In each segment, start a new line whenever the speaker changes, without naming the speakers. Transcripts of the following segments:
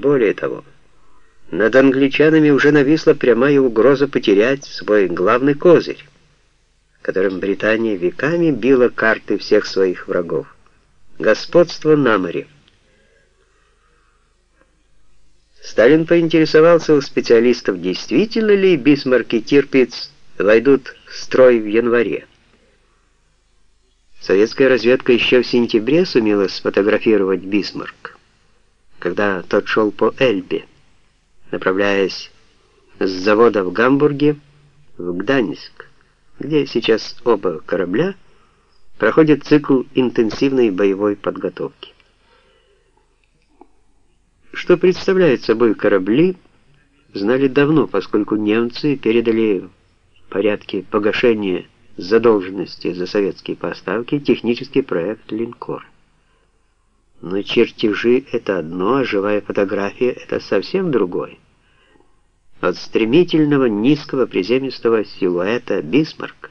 Более того, над англичанами уже нависла прямая угроза потерять свой главный козырь, которым Британия веками била карты всех своих врагов — господство на море. Сталин поинтересовался у специалистов, действительно ли Бисмарк и Тирпиц войдут в строй в январе. Советская разведка еще в сентябре сумела сфотографировать Бисмарк, когда тот шел по Эльбе, направляясь с завода в Гамбурге в Гданьск, где сейчас оба корабля проходят цикл интенсивной боевой подготовки. Что представляют собой корабли, знали давно, поскольку немцы передали в порядке погашения задолженности за советские поставки технический проект линкора. Но чертежи — это одно, а живая фотография — это совсем другое. От стремительного низкого приземистого силуэта Бисмарка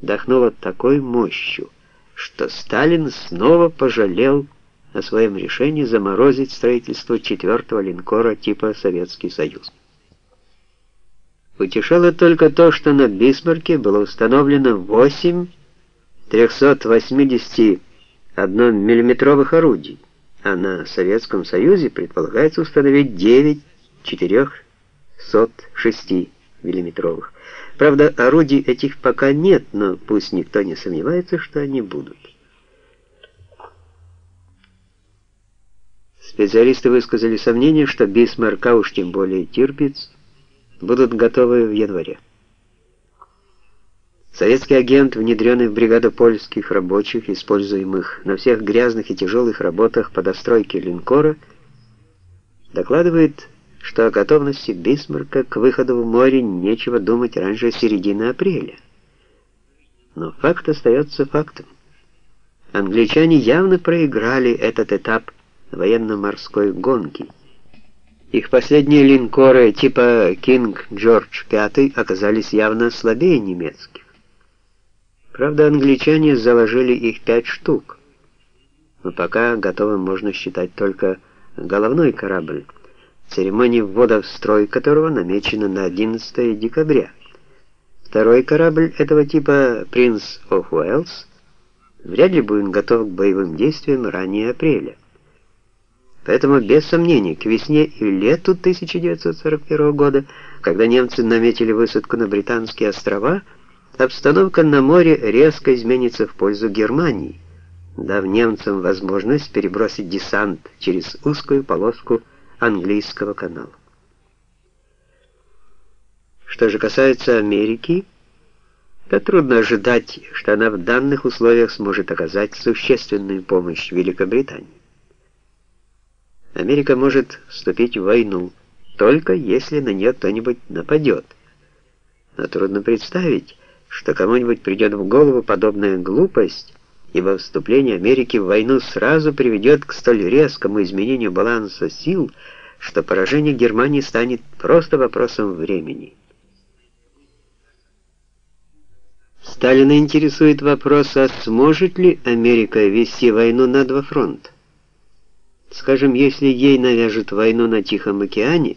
дохнуло такой мощью, что Сталин снова пожалел о своем решении заморозить строительство четвертого линкора типа Советский Союз. Утешало только то, что на Бисмарке было установлено 8 381 миллиметровых орудий, а на Советском Союзе предполагается установить 9 406 миллиметровых. Правда, орудий этих пока нет, но пусть никто не сомневается, что они будут. Специалисты высказали сомнение, что Бисмарк, а уж тем более Тирпиц, будут готовы в январе. Советский агент, внедренный в бригаду польских рабочих, используемых на всех грязных и тяжелых работах по достройке линкора, докладывает, что о готовности Бисмарка к выходу в море нечего думать раньше середины апреля. Но факт остается фактом. Англичане явно проиграли этот этап военно-морской гонки. Их последние линкоры типа «Кинг Джордж V» оказались явно слабее немецких. Правда, англичане заложили их пять штук, но пока готовым можно считать только головной корабль, церемония ввода в строй которого намечена на 11 декабря. Второй корабль этого типа «Принц of Уэльс» вряд ли будет готов к боевым действиям ранее апреля. Поэтому, без сомнений, к весне и лету 1941 года, когда немцы наметили высадку на Британские острова, обстановка на море резко изменится в пользу Германии, дав немцам возможность перебросить десант через узкую полоску английского канала. Что же касается Америки, то трудно ожидать, что она в данных условиях сможет оказать существенную помощь Великобритании. Америка может вступить в войну, только если на нее кто-нибудь нападет. Но трудно представить, что кому-нибудь придет в голову подобная глупость, ибо вступление Америки в войну сразу приведет к столь резкому изменению баланса сил, что поражение Германии станет просто вопросом времени. Сталина интересует вопрос, а сможет ли Америка вести войну на два фронта? Скажем, если ей навяжут войну на Тихом океане,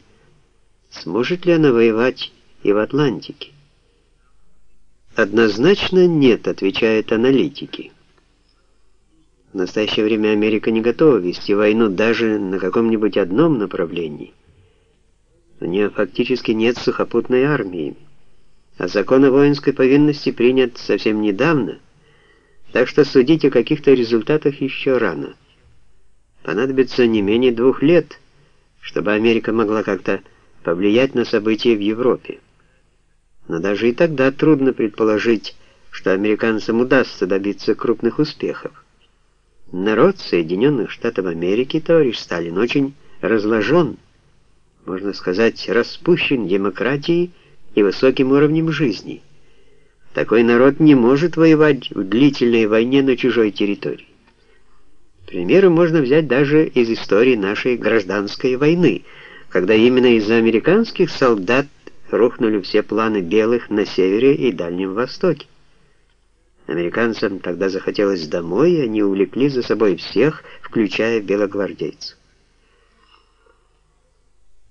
сможет ли она воевать и в Атлантике? Однозначно нет, отвечают аналитики. В настоящее время Америка не готова вести войну даже на каком-нибудь одном направлении. У нее фактически нет сухопутной армии, а закон о воинской повинности принят совсем недавно, так что судить о каких-то результатах еще рано понадобится не менее двух лет, чтобы Америка могла как-то повлиять на события в Европе. Но даже и тогда трудно предположить, что американцам удастся добиться крупных успехов. Народ Соединенных Штатов Америки, товарищ Сталин, очень разложен, можно сказать, распущен демократией и высоким уровнем жизни. Такой народ не может воевать в длительной войне на чужой территории. Примеры можно взять даже из истории нашей гражданской войны, когда именно из-за американских солдат рухнули все планы белых на севере и Дальнем Востоке. Американцам тогда захотелось домой, и они увлекли за собой всех, включая белогвардейцев.